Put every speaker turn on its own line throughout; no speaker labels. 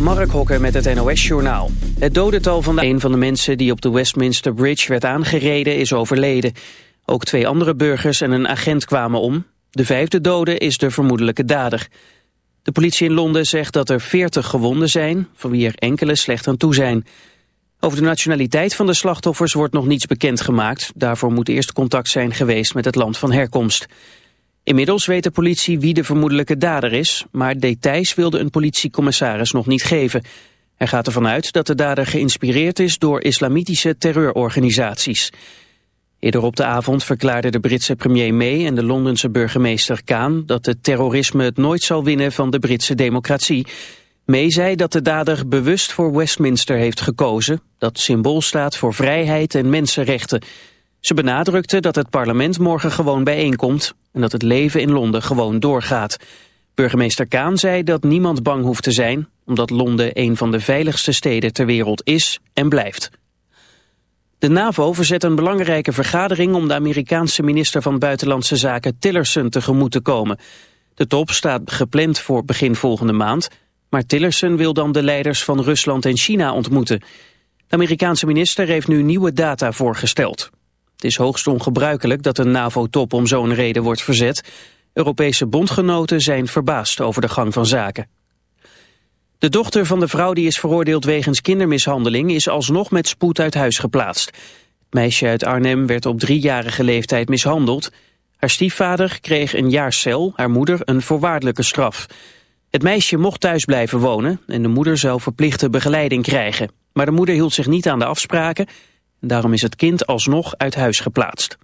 Mark Hokker met het NOS-journaal. Het dodental van de een van de mensen die op de Westminster Bridge werd aangereden is overleden. Ook twee andere burgers en een agent kwamen om. De vijfde dode is de vermoedelijke dader. De politie in Londen zegt dat er 40 gewonden zijn, van wie er enkele slecht aan toe zijn. Over de nationaliteit van de slachtoffers wordt nog niets bekendgemaakt. Daarvoor moet eerst contact zijn geweest met het land van herkomst. Inmiddels weet de politie wie de vermoedelijke dader is, maar details wilde een politiecommissaris nog niet geven. Hij gaat ervan uit dat de dader geïnspireerd is door islamitische terreurorganisaties. Eerder op de avond verklaarden de Britse premier May en de Londense burgemeester Kaan dat het terrorisme het nooit zal winnen van de Britse democratie. May zei dat de dader bewust voor Westminster heeft gekozen, dat symbool staat voor vrijheid en mensenrechten. Ze benadrukte dat het parlement morgen gewoon bijeenkomt en dat het leven in Londen gewoon doorgaat. Burgemeester Kaan zei dat niemand bang hoeft te zijn, omdat Londen een van de veiligste steden ter wereld is en blijft. De NAVO verzet een belangrijke vergadering om de Amerikaanse minister van Buitenlandse Zaken Tillerson tegemoet te komen. De top staat gepland voor begin volgende maand, maar Tillerson wil dan de leiders van Rusland en China ontmoeten. De Amerikaanse minister heeft nu nieuwe data voorgesteld. Het is hoogst ongebruikelijk dat een NAVO-top om zo'n reden wordt verzet. Europese bondgenoten zijn verbaasd over de gang van zaken. De dochter van de vrouw die is veroordeeld wegens kindermishandeling is alsnog met spoed uit huis geplaatst. Het meisje uit Arnhem werd op driejarige leeftijd mishandeld. Haar stiefvader kreeg een jaar cel, haar moeder een voorwaardelijke straf. Het meisje mocht thuis blijven wonen en de moeder zou verplichte begeleiding krijgen. Maar de moeder hield zich niet aan de afspraken Daarom is het kind alsnog uit huis geplaatst.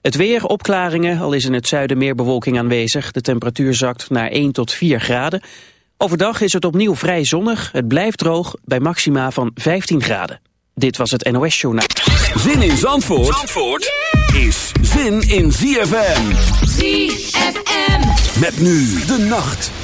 Het weer, opklaringen, al is in het zuiden meer bewolking aanwezig. De temperatuur zakt naar 1 tot 4 graden. Overdag is het opnieuw vrij zonnig. Het blijft droog bij maxima van 15 graden. Dit was het NOS Journaal.
Zin in Zandvoort, Zandvoort is zin in ZFM.
ZFM.
Met nu de nacht.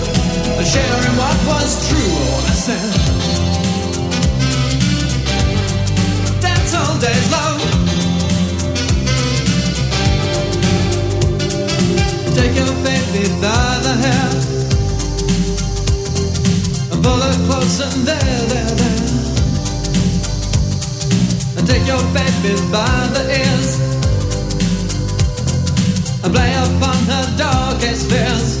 sharing what was true. I said, dance hall days long. Take your baby by the hair pull her close and there, there, there and take your baby by the ears and play upon her darkest fears.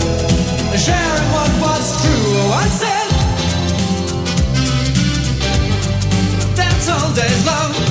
sharing what was true. Oh, I said, all.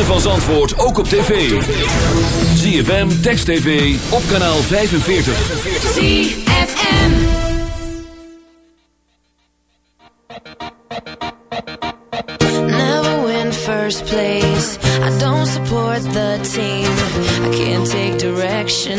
ritme van
Zandvoort ook op tv. ZFM, Text TV, op kanaal 45.
ZFM
Never win first place. I don't support the team. I can't take direction